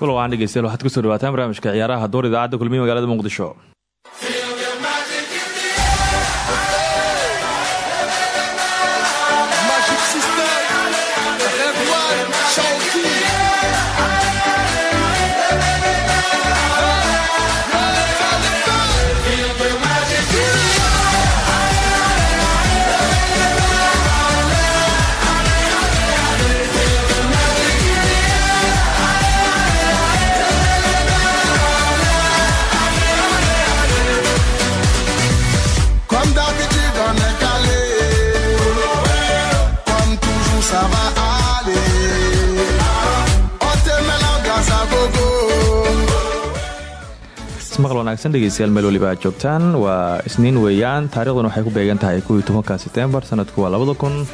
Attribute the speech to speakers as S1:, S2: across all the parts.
S1: kulo waan dhegeystayaal waxaad ku soo dhawaataan barnaamijka ciyaaraha door idaacadda kulmiye magaalada muqdisho wanaagsan dhegeystayaal meel waliba joogtaan. Waa isniin weeyaan taarikhdan waxay ku beegan tahay kuwii tobanka sanadku waa labada kun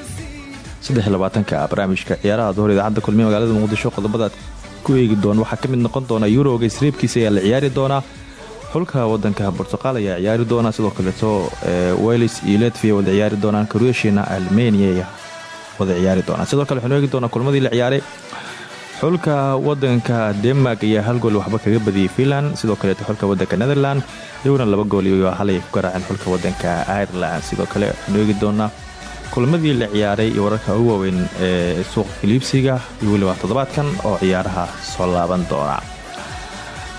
S1: saddelabaatanka barnaamijka ciyaaraha duhor idaacadda kulmiye magaalada muqdisho. Qodobadaad ku eegi doon waxaa ka mid noqon doona yuroga isreebkiisa ayaa la ciyaari doonaa xulka wadanka bortuqal ayaa ciyaari doona sidoo kaleeto welis iyo letvia wada ciyaari doonaan kroatiana almenia wada ciyaari doonaan. Sidoo kale waxaanu eegi kulmadii la ciyaaray xulka wadanka denmark ayaa hal gool waxba kaga badiyey finland sidoo kaleeto xulka wadanka netherland iyaguna laba gool iyo halay ku garaaceen xulka wadanka ireland. Sidoo kale waxaanu eegi doonaa kulmadii la ciyaaray iyo wararka ugu waaweyn ee suuqa kaliibsiga iyo weliba toddobaadkan oo ciyaaraha soo laaban doona.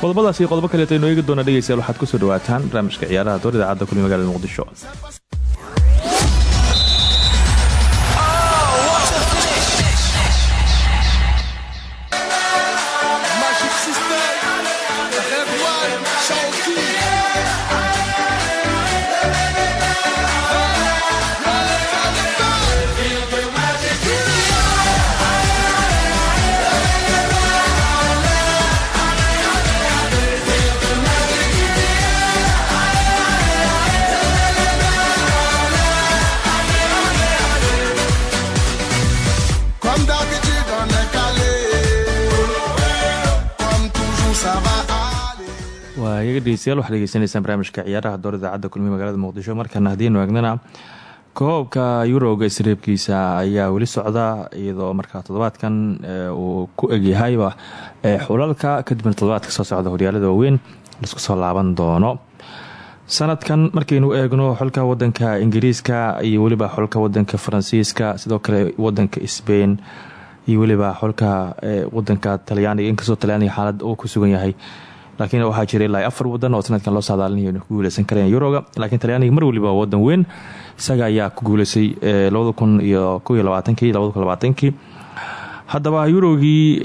S1: Qodobadaas iyo qodobo kaleeto aynu eegi doona dhegeystayaal waxaad ku soo dhawaataan barnaamijka ciyaaraha door idaacadda kulmi magalada muqdisho iyaga dhegeystayaal waxaad degeysanaysaan barnaamijka ciyaaraha door idaacadda kulmiye magaalada muqdisho. Markana haddiinu eegnana koobka yuroga isreebkiisa ayaa weli socda iyadoo markaa toddobaadkan uu ku egyahayba xulalka kadibna toddobaadka soo socda horyaalada waaweyn. Laisku soo laaban doono. Sanadkan markaynu eegno xulka wadanka ingiriiska iyo weliba xulka wadanka faransiiska sidoo kale wadanka sbain iyo weliba xulka wadanka talyaaniga inkastoo talyaaniga xaalad uu ku sugan yahay laakiin waxaa jira ilaa afar wadan oo sanadkan loo saadaalinayo inay ku guuleysan kareen yuroga. Laakiin talyaaniga mar waliba wadan weyn. Isaga ayaa ku guuleysay labada kun iyo kow iyo labaatankii labada yurogii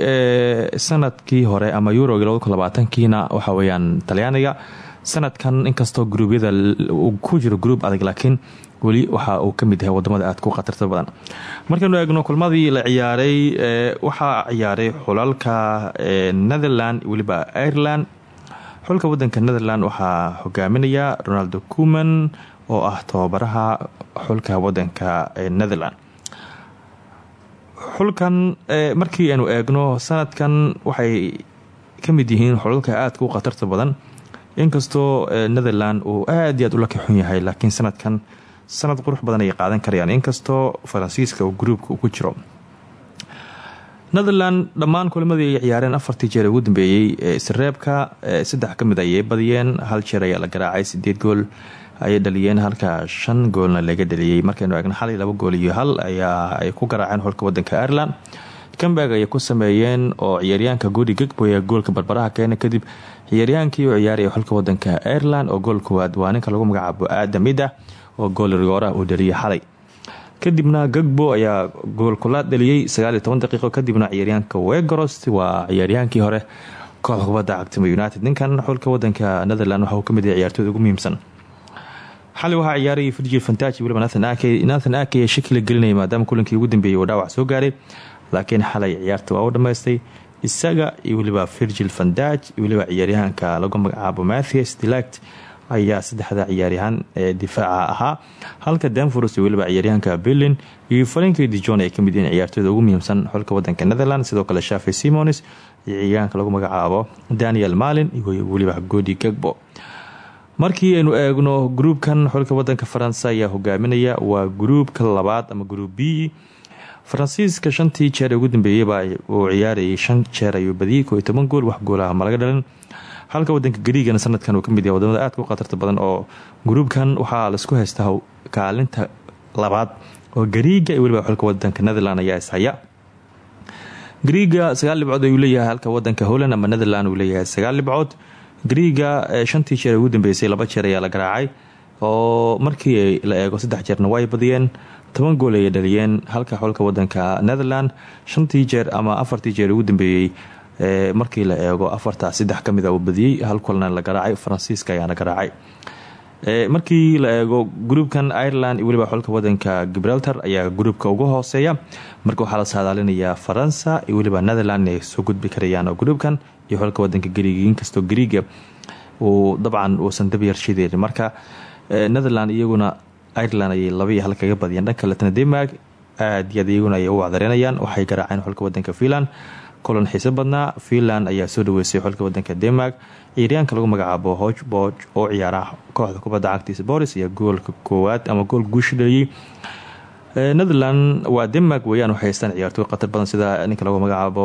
S1: sannadkii hore ama yurogii labada kun labaatankiina waxaa talyaaniga sanadkan inkastoo gruubyada ku jiro gruub adag laakiin weli waxa uu ka mid yahay waddamada aad ku khatarta badan. Markaynu eegno kulmadii la ciyaaray waxaa ciyaaray xulalka netherland weliba ireland xulka wadanka netherland waxaa hogaaminaya ronaldo kuman oo ah tababaraha xulka wadanka netherland xulkan markii aynu eegno sanadkan waxay ka mid yihiin xulalka aadka u khatarta badan. Inkastoo netherland uu aad iyo aad ula kaxun yahay laakiin sanadkan sanad qurux badan ay qaadan karayaan. Inkastoo faransiiska uu gruubka ku jiro netherland dhammaan kulamadii ay ciyaareen afartii jeer ugu dambeeyey isreebka saddex ka mid ayay badiyeen. Hal jeer ayaa la garaacay sideed gool ayay dhaliyeen halka shan goolna laga dhaliyey markaynu eegno xalay laba gool iyo hal ayaa ay ku garaaceen xulka wadanka ireland. Camberg ayay ku sameeyeen oo ciyaaryahanka godi gegboy goolka barbaraha keena kadib ciyaaryahaankii u ciyaaraya xulka wadanka ireland oo gool koowaad waa ninka lagu magacaabo aadamida oo gool rigooraha uu dhaliyay xalay kadibna gagbo ayaa goolkulaad dhaliyey daqiiqo kadibna ciyaaryahanka wegorost waa ciyaaryahaankii hore kooxda cagtimo united. Ninkan xulka wadanka netherland waxa uu ka mid yahay ciyaartooyda ugu muhiimsan. Xalay waxaa ciyaarayay virgil fantaji weliba nathan ake. Ee shaki la gelinaya maadaama kulankii ugu dambeeyey uu dhaawac soo gaaray laakiin xalay ciyaarta waa u dhammaystay isaga iyo weliba virgil fandaj iyo ciyaaryahanka lagu magacaabo mathias delagt ayaa saddexda ciyaaryahaan ee difaaca ahaa. Halka danfurs iyo weliba ciyaaryahanka berlin iyo falinki dijon ay ka mid yihiin ciyaartooyda ugu muhiimsan xulka wadanka netherland sidoo kale shafe simonis iyo ciyaaryahanka lagu magacaabo daniel malin iyo weliba godi gegbo markii aynu eegno gruubkan xulka wadanka faransa ayaa hogaaminaya waa gruubka labaad ama gruub b. Faransiiska shantii jeer ugu dambeeyeyba uu ciyaarayay shan jeer ayuu badiyey koo iyo gool wax goolaha ma laga dhalin halka wadanka gariigana sanadkan uu ka mid yahay waddamada aadka u khatarta badan oo gruubkan waxaa la isku haystaa kaalinta labaad oo gariiga iyo weliba xulka wadanka netherland ayaa ishaya gariiga sagaal dhibcood ayuu leeyahay halka wadanka holland ama netherland uu leeyahay sagaal dhibcood. Gariiga shantii jeer ugu dambeysay laba jeer ayaa la garaacay oo markii la eego saddex jeerna way badiyeen toban gool ayay dhaliyeen. Halka xulka wadanka netherland shantii jeer ama afartii jeer ugu dambeeyey markii la eego afarta saddex ka mid uu badiyey hal kulana la garaacay faransiiska ayaana garaacay. Markii la eego gruubkan ireland iyo weliba xulka wadanka gibraltar ayaa gruubka ugu hooseeya. Marka waxaa la saadaalinayaa faransa iyo weliba netherland inay soo gudbi karayaan gruubkan iyo xulka wadanka gariiga inkastoo gariiga uu dabcan uusan dabyarshideen marka netherland iyaguna ireland ayay laba iyo hal kaga badiyeen dhanka denmark aad iyaad iyaguna ay u wacdareynayaan waxay garaaceen xulka wadanka finland kulan xiiso badnaa finland ayaa soo dhaweysay xulka wadanka denmark. Ciyaaryaanka lagu magacaabo hojboj oo ciyaara kooxda kubadda cagtiisa boris iyo goolka koowaad ama gool guushi dhaliyey netherland waa denmark waxay haystaan ciyaartooy khatar badan sida ninka lagu magacaabo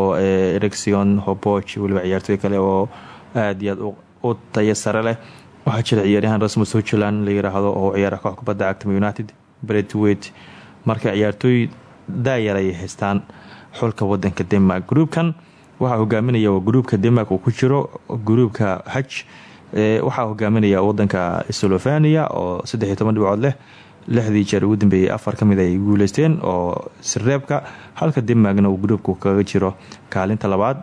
S1: ericson hoboj weliba ciyaartooy kale oo aad iyo aad u tayo sare leh. Waxaa jira ciyaaryahan rasmus hojeland la yiraahdo oo ciyaara koox cagta united bretwet marka ciyaartooy daayar ayay haystaan xulka wadanka denmark. Gruubkan waxaa hogaaminaya gruubka denmark uu ku jiro gruubka haj waxaa hogaaminaya wadanka slovania oo saddex iyo toban dhibcood leh. Lixdii jeer ugu dambeeyey afar ka mid ay guuleysteen oo sireebka halka denmarkna uu gruubku kaga jiro. Kaalinta labaad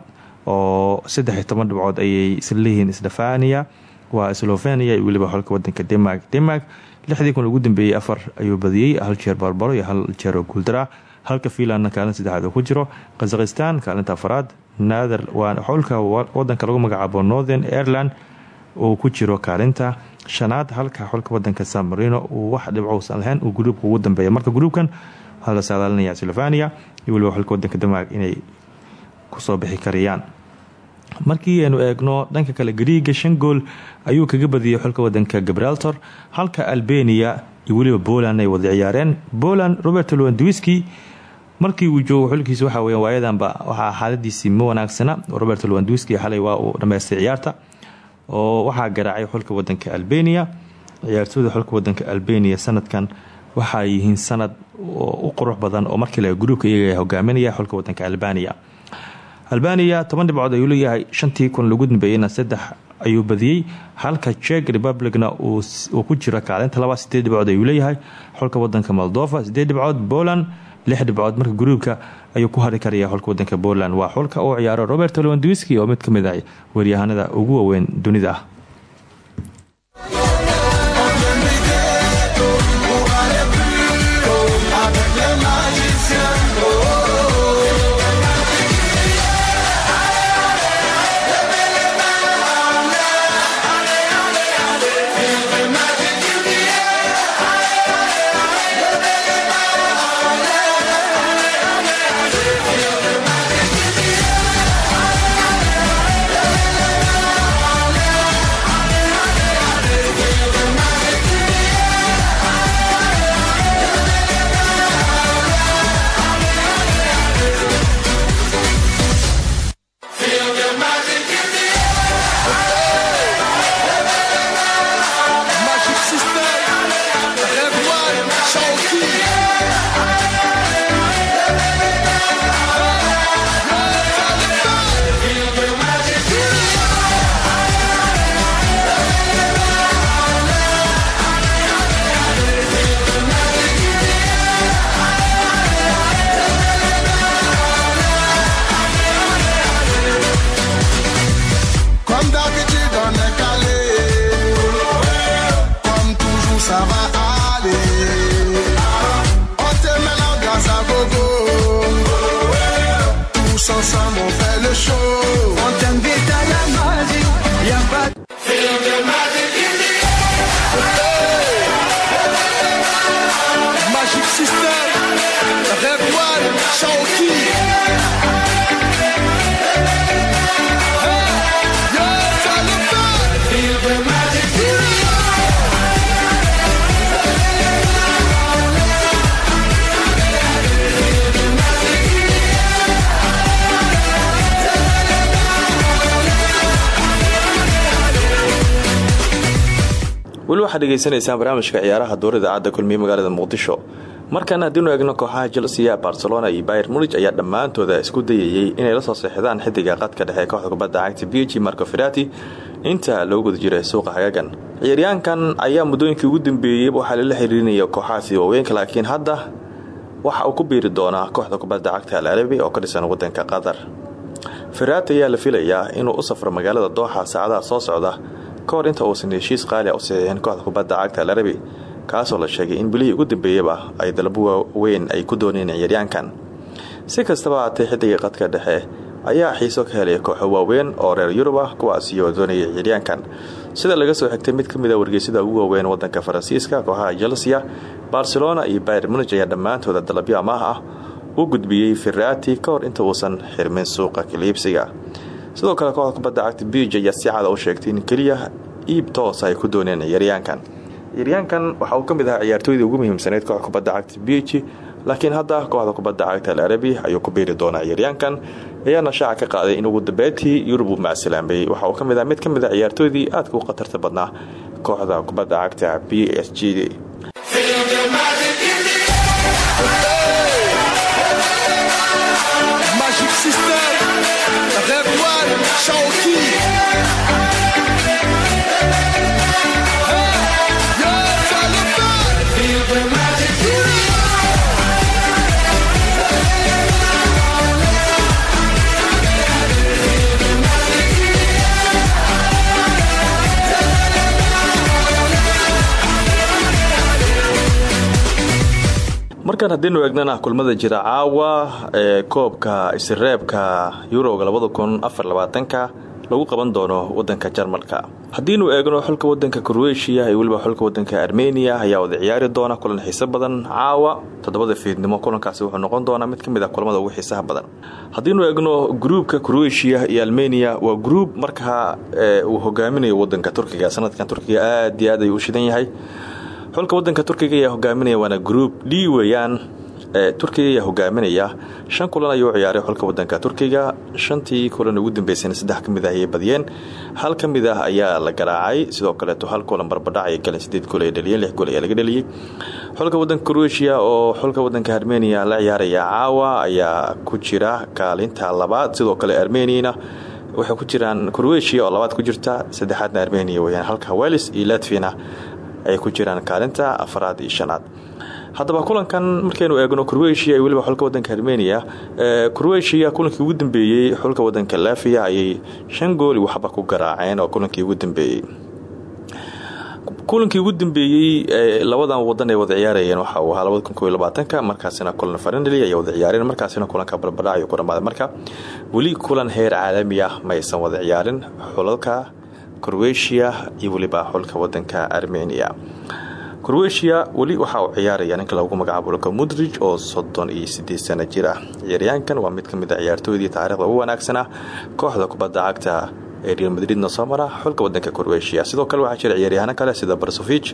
S1: oo saddex iyo toban dhibcood ayay isleeyihiin slovania waa slovenia iyo weliba xulka wadanka denmark. Denmark lixdii kun ugu dambeeyey afar ayuu badiyey hal jeer barbaro iyo hal jeer oo guuldara halka finlandna kaalin saddexaad uu ku jiro kazakhistan kaalinta afaraad nather waa xulka wadanka lagu magacaabo northern ireland uu ku jiro kaalinta. Shanaad halka xulka wadanka san marino uu wax dhibcousan lahayn uu gruubka ugu dambeeya marka gruubkan waxaa la saadaalinaya iyo weliba xulka wadanka denmark inay ku soo bixi karayaan markii aynu eegno dhanka kale gariiga shan gool ayuu kaga badiyey xulka wadanka gibraltor halka albania iyo weliba poland ay wada ciyaareen. Poland robert lwandwiski markii uu joogo xulkiisa waxaa weya waayadanba waxaa xaaladiisii ma wanaagsana. Robert lwandwiski xalay waa uu dhamaystay ciyaarta oo waxaa garaacay xulka wadanka albania. Ciyaartooyda xulka wadanka albania sanadkan waxaa yihiin sanad u qurux badan oo markii la gruubka iyaga hogaaminaya xulka wadanka albania. Albania toban dhibcood ayuu leeyahay shantii kun lagu dambeeyeyna saddex ayuu badiyey halka jek republicna uu ku jiro kaalinta laba sideed dhibcood ayuu leeyahay. Xulka wadanka moldova sideed dhibcood. Poland lix dhibcood marka gruubka ayuu ku hari karaya xulka wadanka poland. Waa xulka uu ciyaaro robert lewandwiski oo mid ka mid ah weeryahanada ugu waaweyn dunida. ah waxaad dhegeysanaysaan barnaamijka ciyaaraha dowr idaacadda kulmiye magaalada muqdisho. Markana haddiinu eegno kooxaha chelsea barcelona iyo bayer mulig ayaa dhammaantooda isku dayayey inay la soo seexdaan xidiga qadka dhexe kooxda kubadda cagta b g marco ferati inta loo guda jiray suuqa hagaagan ciyaaryaankan ayaa muddooyinkii ugu dambeeyey waxaa lala xiriirinaya kooxahaasi waaweynka laakiin hadda waxa uu ku biiri doonaa kooxda kubadda cagta al arabi oo ka dhisan wadanka qatar. Ferati ayaa la filayaa inuu u safro magaalada dooxa saacadaha soo socda ka hor inta uusan heshiis qaali a u saxiixin kooxda kubadda cagta al arabi kaasoo la sheegay in bilihii ugu dambeeyaba ay dalbo waaweyn ay ku dooneen ciyaaryaankan si kastaba haatee xidiga qadka dhexe ayaa xiiso ka helaya kooxo waaweyn oo reer yurub ah kuwaasi oo doonaya ciyaaryaankan sida laga soo xigtay mid ka mid a wargeysada ugu waaweyn wadanka faransiiska kooxaha chelsea barcelona iyo bayer munig ayaa dhammaantooda dalabyo amaah ah u gudbiyey ferati ka inta uusan xirmin suuqa kaliibsiga sidoo kale kooxda kubadda cagta big ayaa si cada u sheegtay in keliya iib toosa ay ku dooneen ciyaaryaankan ciyaaryaankan waxa uu ka mid ahaa ciyaartooydii ugu muhiimsaneyd kooxda kubadda cagta big laakiin hadda kooxda kubadda cagta al arabi ayuu ku biiri doonaa ciyaaryaankan ayaana shaaca ka qaaday in ugu dambeyntii yurub uu macsilaambay waxa uu ka mid ah mid ka mid a ciyaartooydii aadka u khatarta badnaa kooxda kubadda cagta b s g
S2: One,
S1: markaan haddiinu eegnana kulmada jira caawa ee koobka isreebka yuroga labadakunaafarlabaatanka lagu qaban doono wadanka jarmalka. Haddiinu eegno xulka wadanka kroatia iyo weliba xulka wadanka armenia ayaa wada ciyaari doona kulan xiiso badan. Caawa toddobada fiidnimo kulankaasi wuxuu noqon doonaa mid ka mid ah kulamada ugu xiisaha badan. Haddiinu eegno gruubka kroatia iyo armenia waa gruub markaa uu hogaaminayo wadanka turkiga. Sanadkan turkiga aad iyo aad ayuu u shidan yahay xulka wadanka turkiga ayaa hogaaminaya waana group d weeyaan turkiga ayaa hogaaminaya. Shan kulan ayuu ciyaaray xulka wadanka turkiga. Shantii kulan ugu dambeysayna saddex ka ah ayay badiyeen. Hal ka ah ayaa la garaacay. Sidoo kaleeto hal kulan barbadhac ay galeen. Sideed gool ay dhaliyeen lix gool ayaa laga dhaliyey xulka wadanka croatia oo xulka wadanka armenia la ciyaaraya caawa ayaa ku jira kaalinta labaad. Sidoo kale armeniana waxay ku jiraan croatia oo labaad ku jirta. Saddexaadna armenia weyaan halka welis iyo latvina ay ku jiraan kaalinta afaraad iyo shanaad. Haddaba kulankan markaynu eegno croatia iyo weliba xulka wadanka armenia croatia kulankii ugu dambeeyey xulka wadanka lafiya ayay shan gooli waxba ku garaaceen oo kulankii ugu dambeeyey. Kulankii ugu dambeeyey labadan wadan ay wada ciyaarayeen. Waxa uu ahaa labada kun markaasina kulan faranali ay wada ciyaareen. Markaasina kulanka balbadhac ayuu ku dhamaaday marka weli kulan heer caalami ah ma aysan wada ciyaarin. Xulalka croatia iyo weliba xulka wadanka armenia. Croatia weli waxa uu ciyaaraya ninka lagu magacaabo luka mudrij oo soddon iyo sideed sano jir ah ciyaaryahankan waa mid ka mid a ciyaartooydii taarikhda ugu wanaagsanah kooxda kubadda cagta ee real madridna soo mara xulka wadanka croatia. Sidoo kale waxaa jira ciyaaryahaano kale sida barsovich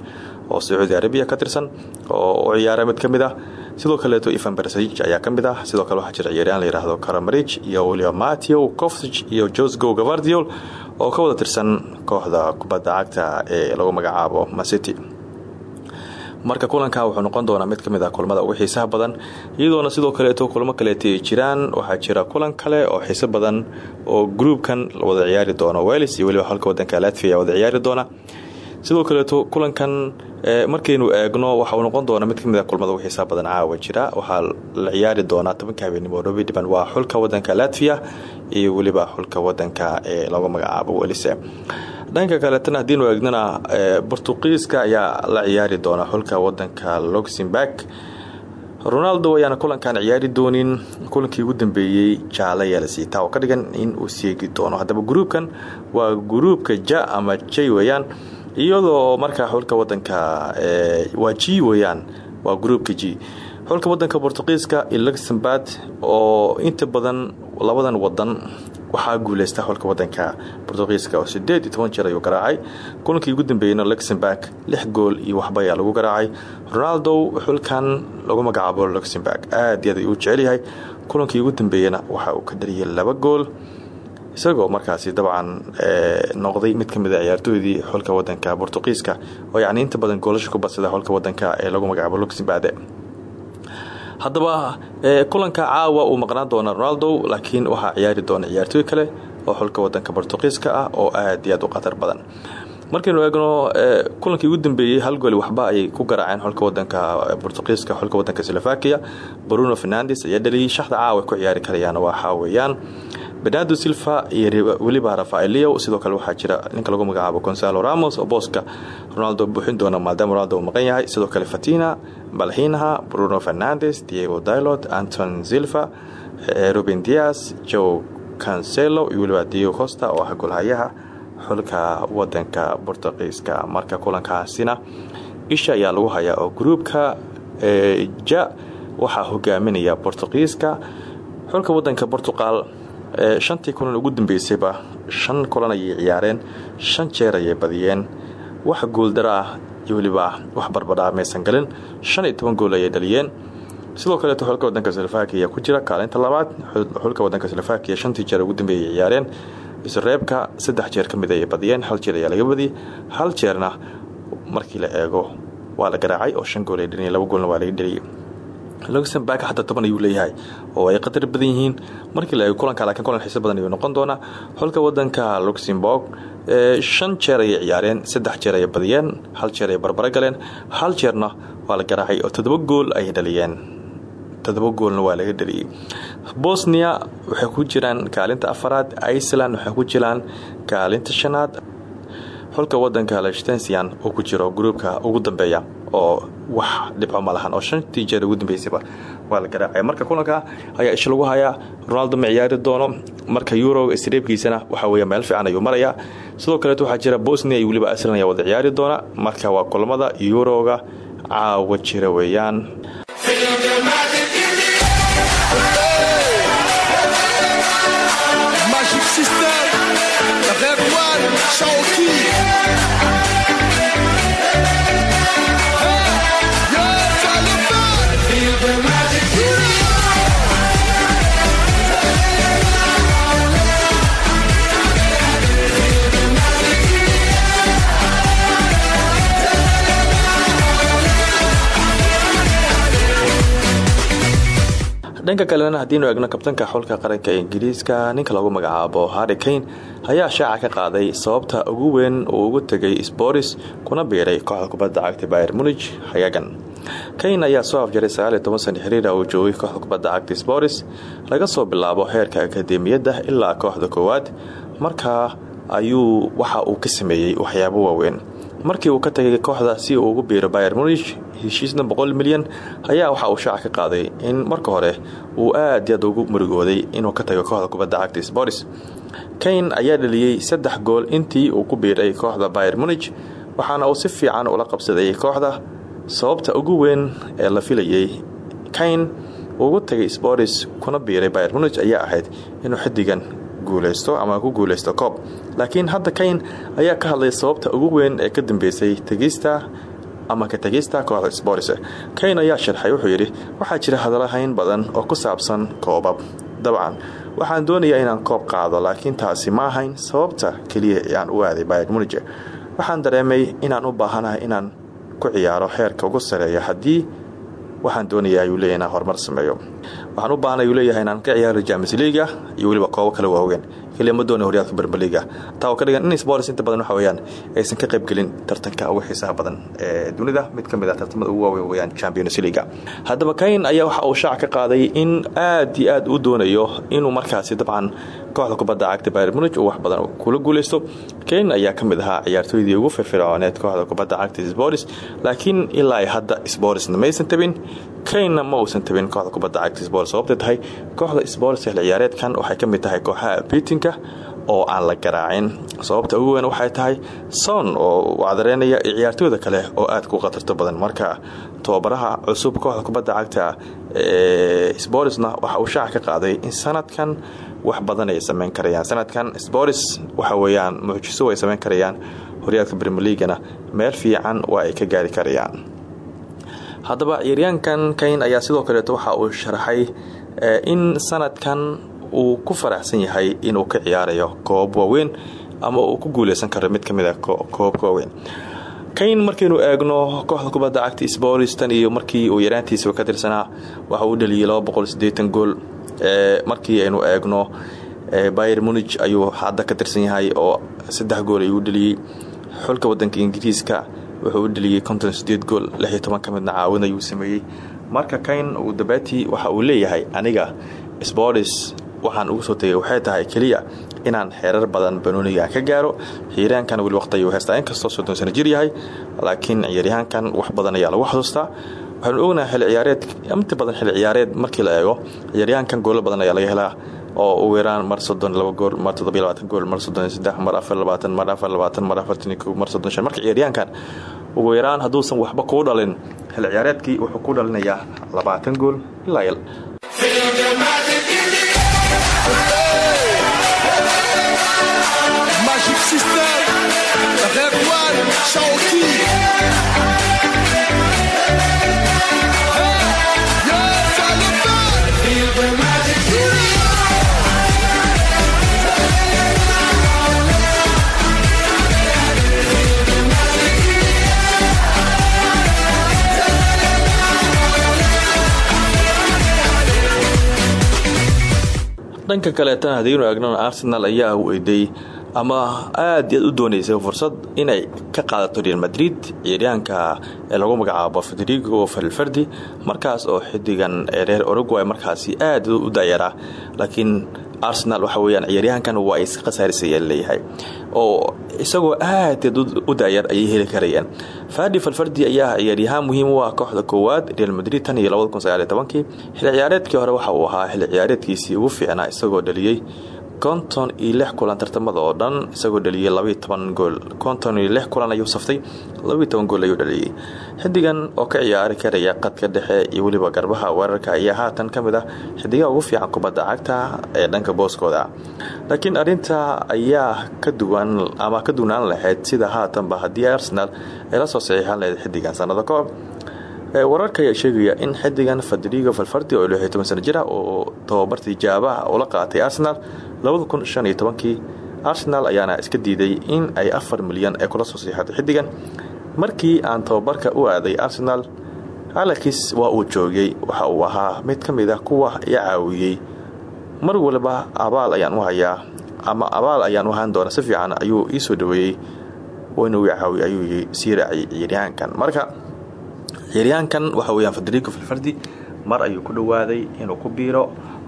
S1: oo sacuudi arabiya ka tirsan oo u ciyaara mid ka mid ah sidoo kaleeto ivan bersij ayaa ka mid ah sidoo kale waxaa jira ciyaaryahan la yihahdo karamarij iyo weliba mateo cofsig iyo josgo gavardiol. Oo ka wada tirsan kooxda kubadda cagta ee lagu magacaabo macity marka kulanka wuxuu noqon doonaa mid ka mid ah kulmada ugu xiisaha badan iyadoona sidoo kaleeto kulmo kaleeta ay jiraan waxaa jira kulan kale oo xiiso badan oo gruubkan wada ciyaari doono welis iyo weliba xolka wadanka latvia wada ciyaari doona sidoo kaleeto kulankan markaynu eegno waxa uu noqon doona mid ka mid a kulmada ugu xiisaha badan caawa jira. Waxaa la ciyaari doonaa tobanka habeenimo robi dhiban waa xulka wadanka latvia iyo weliba xulka wadanka ee lagu magacaabo welise dhanka kaletana haddiinu eegnana bortuqiiska ayaa la ciyaari doona xulka wadanka luxemburg ronaldo ayaana kulankan ciyaari doonin. Kulankii ugu dambeeyey jaala ayaa la siitaa ka dhigan in uu seegi doono. Haddaba gruubkan waa gruubka ja ama j weyaan iyadoo markaa xulka wadanka waa g weyaan waa gruubka g. Xulka wadanka bortuqiiska iyo luxemburg oo inta badan labadan wadan waxaa guuleysta xulka wadanka bortuqiiska oo sideed iyo toban jeer ayuu garaacay. Kulankii ugu dambeeyeyna luxemburg lix gool iyo waxba ayaa lagu garaacay. Ronaldo xulkan lagu magacaabo luxemburg aad iyo aad ayuu jecel yahay. Kulankii ugu dambeeyena waxa uu ka dhaliyay laba gool isagoo markaasi dabcan noqday mid ka mid a ciyaartooydii xulka wadanka bortuqiiska oo yacni inta badan goolasha ku badsada xulka wadanka ee lagu magacaabo luxemburg haddaba kulanka caawa uu maqnaan doona ronaldo laakiin waxaa ciyaari doona ciyaartooy kale oo xulka wadanka bortuqiiska ah oo aad iyo aad u khatar badan. Markaynu eegno kulankii ugu dambeeyey hal gooli waxba ayay ku garaaceen xulka wadanka bortuqiiska xulka wadanka slovakia. Bruno fernandes ayaa dhaliyay shaxda caawa ku ciyaari karayaan waxaa weeyaan bernardo silva iyo weliba rafaelio sidoo kale waxaa jira ninka lagu magacaabo gonzalo ramos oo booska ronaldo buuxin doona maadaama ronaldo uu maqan yahay. Sidoo kale fatina balhinha bruno fernandes diego dilot anton silva ruben dias joe cancelo iyo weliba diego costa oo ah golhayaha xulka wadanka bortuqiiska marka kulankaasina isha ayaa lagu hayaa oo gruubka ja waxaa hogaaminaya bortuqiiska xulka wadanka portugal shantii kulan ugu dambeysayba shan kulan ayay ciyaareen shan jeer ayay badiyeen. Wax gooldara ah iyo weliba wax barbadhaa maysan galin. Shan iyo toban gool ayay dhaliyeen. Sidoo kaleeto xulka wadanka slovakia ku jira kaalinta labaad xulka wadanka slovakia shantii jeer ugu dambeeyay ay ciyaareen. Isreebka saddex jeer ka mid ayay badiyeen hal jeer ayaa laga badiyey hal jeerna markii la eego waa la garaacay oo shan gool ay dhaliyeen laba goolna waa laga dhaliyey luxemburg xataa toban ayuu leeyahay oo ay qatar badan yihiin. Markii la eego kulanka laakiin kulan xiiso badan ayuu noqon doonaa. Xulka wadanka luxemburg shan jeer ayay ciyaareen saddex jeer ayay badiyeen hal jeer ayay barbaro galeen. Hal jeerna waa la garaacay oo toddoba gool ayay dhaliyeen. Todoba goolna waa laga dhaliyey bosnia waxay ku jiraan kaalinta afaraad iceland waxay ku jiraan kaalinta shanaad. Xulka wadanka lechtensian uu ku jiro gruubka ugu dambeeya oo wax dhibco ma lahan oo shantii jeer ugu dambeysayba waa la garaacaya marka kulanka ayaa isha lagu hayaa ronaldo ma ciyaari doono. Marka yuroga isreebkiisana waxa wey meel fiican ayuu marayaa. Sidoo kaleet waxaa jira bosnia iyo weliba iceland ayaa wada ciyaari doona. Marka waa kulamada yuroga caawa jira weeyaan dhanka kalena haddiinu eegno kabtanka xulka qaranka ingiriiska ninka lagu magacaabo harri kane ayaa shaaca ka qaaday sababta ugu weyn uu ugu tegay sporis kuna biiray kooxda kubadda cagta bayer munig hayagan kane ayaa soo afjaray sagaaliyo toban sano xiriira uu joogay kooxda kubadda cagta sporis laga soo bilaabo heerka akademiyadda ilaa kooxda koowaad. Markaa ayuu waxa uu ka sameeyey waxyaabo waaweyn markii uu ka tagay kooxda si uu ugu biiro bayer munig heshiisna boqol milyan ayaa waxa uu shaaca ka qaaday in marka hore uu aad yaad ugu murugooday inuu ka tago kooxda kubadda cagta sporis kane ayaa dhaliyey saddex gool intii uu ku biiray kooxda bayer munig waxaana uu si fiican ula qabsaday kooxda. Sababta ugu weyn ee la filayay kane ugu tagay sporis kuna biiray bayer munig ayaa ahayd inuu xidigan guuleysto ama ku guuleysto koob laakiin hadda kane ayaa ka hadlay sababta ugu weyn ee ka dambeysay tegista ama ka tegista kooxda sporis kane ayaa sharxay wuxuu yidhi waxaa jira hadalahayn badan oo ku saabsan koobab. Dabcan waxaan doonayaa inaan koob qaado laakiin taasi ma ahayn sababta keliya ee aan u aaday bayer munig waxaan dareemay inaan u baahanahay inaan ku ciyaaro heerka ugu sareeya haddii waxaan doonaya ayuu leeyahy horumar sameeyo. Waxaan u baahanay inaan ka ciyaaro james liiga iyo weliba koobo kale waaweyn keliya ma doonay horyaalka bermeliga taa oo ka dhigan in sports inta badan waxa weeyaan aysan ka qaybgelin tartanka ugu xiisaha badan ee dunida. Mid ka mid ah tartamada ugu waaweyn weeyaan champions leaga haddaba kane ayaa waxa uu shaac ka qaaday in aad iyo aad u doonayo inuu markaasi dabcan kooxda kubadda cagta bayer munig uu wax badan kula guuleysto kane ayaa ka mid ahaa ciyaartooydii ugu firfircooneed kooxda kubadda cagta sports laakiin ilaa hadda sportsna maysan tabin kanena ma uusan tabin kooxda kubadda cagta sports sababtay tahay kooxda sports xil ciyaareedkan waxay ka mid tahay kooxaha bitinka oo aan la garaacin. Sababta ugu weyn waxay tahay son oo wacdareynaya ciyaartooyda kale oo aad ku khatarto badan. Marka tababaraha cusub kooxda kubadda cagta ee sporisna waxa uu shaaca ka qaaday in sanadkan wax badan ay sameyn karayaan. Sanadkan sporis waxa weeyaan mucjiso ay sameyn karayaan. Horyaalka brimiligana meel fiican waa ay ka gaari karayaan haddaba ciyaaryaankan kayn ayaa sidoo kaleeto waxa uu sharaxay in sanadkan uu ku faraxsan yahay inuu ka ciyaarayo koob waaweyn ama uu ku guuleysan karo mid ka mid a koobka waaweyn. Kayn markaynu eegno kooxda kubadda cagta sbolistan iyo markii uu yaraantiisaba ka tirsanaa waxa uu dhaliyay gool markii aynu eegno bayer munig ayuu hadda ka tirsan yahay oo saddex gool ayuu dhaliyey xulka wadanka ingiriiska wuxuu u dhaliyey gool ka midna caawin ayuu sameeyey. Marka kayn uu dabaati waxa uu leeyahay aniga sports waxaan ugu soo tegay waxay tahay keliya inaan xeerar badan banooniga ka gaaro. Ciyaaryahankan weli waqti ayuu haystaa. Inkastoo soddon sano jir yahay laakiin ciyaaryahankan wax badan ayaa lagu xasuustaa waxaanu ognahay xilli ciyaareed inta badan xilli ciyaareed markii la eego ciyaaryahankan goolo badan ayaa laga helaa oo ugu yaraan mar soddon laba gool mar toddobiyo labaatan gool mar soddon iyo saddex mar afar labaatan mar afar labaatan mar afartan iyo kow mar soddon shan. Marka ciyaaryahankan ugu yaraan hadduusan waxba kuu dhalin xilli ciyaareedkii wuxuu ku dhalinayaa labaatan gool ilaa il dhanka kaleetana hadaynu eegnona arsenal ayaa weyday ama aad aad u dooneysay fursad inay ka qaadato real madrid ciyaaryahanka ee lagu magacaabo federigo falfardi markaas oo xidigan reer uruguay markaasi aad u dayaraa laakiin arsenal waxa weyaan ciyaaryahankan waa ay iska khasaarisaya leeyahay. Oo isagoo aad u daayar ayay heli karayeen fadi falfardi ayaa ciyaaryahaan muhiim u ah kooxda koowaad real madrid tan iyo xilli ciyaareedkii hore waxa uu ahaa xilli ciyaareedkiisii ugu fiicnaa isagoo dhaliyey konton iyo lix kulan tartamada oo dhan isagoo dhaliyay labaiyo toban gool. konton iyo lix kulan ayuu saftay labaiyo toban gool ayuu dhaliyey xidigan oo ka ciyaari karaya qadka dhexe iyo weliba garbaha weerarka ayaa haatan ka mid ah xidigaha ugu fiican kubadda cagta ee dhanka booskooda. Laakiin arinta ayaa ka duwan ama ka duwnaan lahayd sida haatanba haddii arsenal ay la soo saxiixan lahayd xidigan sanado kahor wararka ayaa sheegaya in xidigan federigo falfardi oo lix iyo toban sano jira oo tababar tijaabaha ula qaatay arsenal kii arsenal ayaana iska diiday in ay afar milyan ay kula soo siixato xidigan markii aan tababarka u aaday arsenal alakis waa uu joogay. Waxa uu ahaa mid ka mid ah kuwa i caawiyey. Mar waliba abaal ayaan u hayaa ama abaal ayaan u ahaan doona si fiican ayuu ii soo dhaweeyey caawiy ayuu sii raaciyay ciyaaryahankan. Marka ciyaaryahankan waxa weyaan federigo filfardi mar ayuu ku dhawaaday inuu ku biiro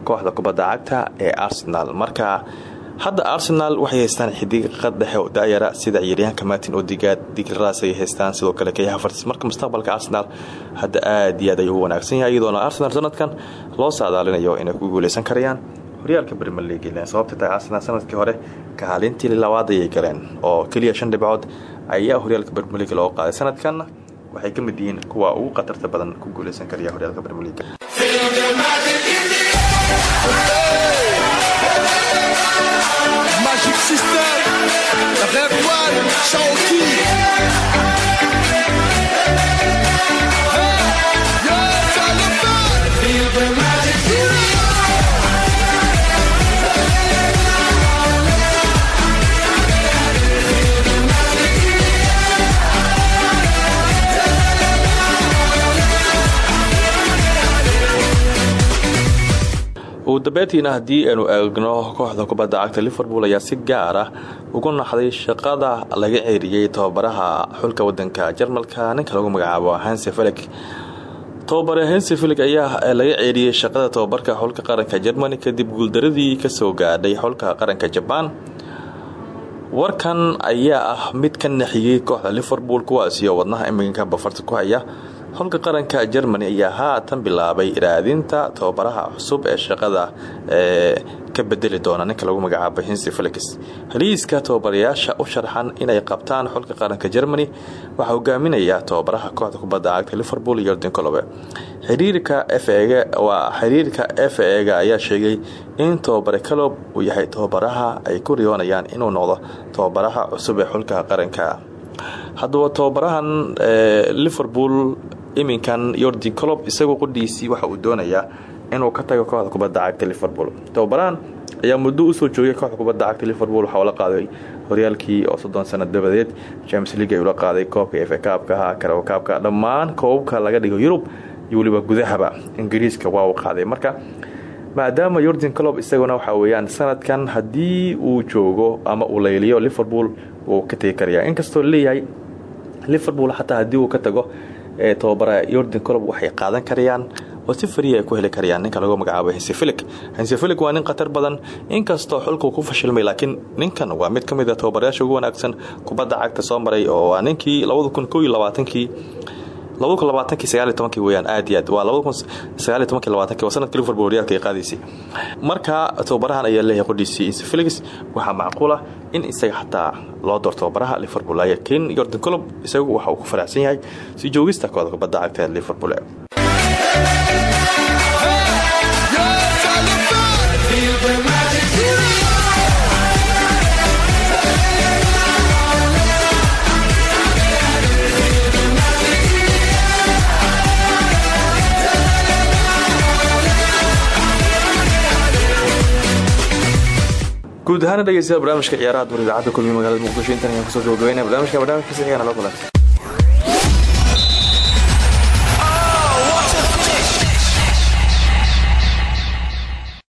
S1: kooxda kubadda cagta ee arsenal. Marka hadda arsenal waxay haystaan xidig qad dhexe oo daayara sida ciyaaryahanka martin odigaad digras ay haystaan sidoo kale kay havertz. Marka mustaqbalka arsenal hadda aad iyo aad ayuu wanaagsan yahay iyadoona arsenal sanadkan loo saadaalinayo inay ku guuleysan karayaan. Horyaalka premier league ilan sababta tahay arsenal sannadkii hore kaalintii labaad ayay galeen oo keliya shan dhibcood ayaa horyaalka premier league loo qaaday. Sanadkanna waxay ka mid yihiin kuwa ugu khatarta badan ku guuleysan karaya horyaalka premier ugu dambeyntiina haddii aynu eegno kooxda kubadda cagta liverpool ayaa si gaar ah ugu naxday shaqada laga ceeriyey tababaraha xulka wadanka jarmalka. Ninka lagu magacaabo hanse felix tababare hense felix ayaa laga ceeriyey shaqada tababarka xulka qaranka jermani kadib guuldaradii ka soo gaadhay xulka qaranka jabaan warkan ayaa ah mid ka naxiyey kooxda liverpool kuwaasiyo wadnaha iminka bafarta ku haya xulka qaranka germany ayaa haatan bilaabay raadinta tababaraha cusub ee shaqada ee ka bedeli doona ninka lagu magacaabo hinsi felix haliiska tababarayaasha u sharxan inay qabtaan xulka qaranka germany waxaa hogaaminaya tababaraha kooxda kubadda cagta liverpool yordan colobe xiriirka fega waa xiriirka f ega ayaa sheegay in tababare calob uu yahay tababaraha ay ku riyoonayaan inuu noqdo tababaraha cusub ee xulka qaranka. Haddaba tababarahan liverpool iminkan yordan colob isagoo qudhiisii waxa uu doonayaa inuu ka tago kooxda kubadda cagta liverpool. Tababarahan ayaa muddo u soo joogay kooxda kubadda cagta liverpool waxaa ula qaaday horyaalkii oo soddon sano dabadeed. James league ay ula qaaday koobka efa kaabka karawa kaabka dhammaan koobabka laga dhigo yurub iyo weliba gudahaba ingiriiska waa uu qaaday. Marka maadaama yordan colob isaguna waxaa weyaan sanadkan haddii uu joogo ama uu layliyo liverpool wuu ka tegi karaya inkastoo leeyahay liverpool xataa haddii uu ka tago tababara yordan colob waxay qaadan karayaan oo si fariya ay ku heli karayaan ninka lagu magacaabo hensefilic hensefilic waa nin khatar badan. Inkastoo xulkuu ku fashilmay laakiin ninkan waa mid ka mid a tababarayaasha ugu wanaagsan kubadda cagta soo maray oo waa ninkii labada kun labaatankii marka tababarahan ayaa leeyahay qodhiisii hensefilix waxaa macquul ah in isaga xataa loo doorto tababaraha liverpool. Laakiin yordan colob isagu waxa uu ku faraxsan yahay si joogista kooda kubadda liverpool guud ahaan dhegeystayaal barnaamijka ciyaaraha duur idaacadda kulmiye magaalada muqdisho intan ayaan ku soo gabagabeynaya barnaamijka barnaamijkiisa xigana loo kulantay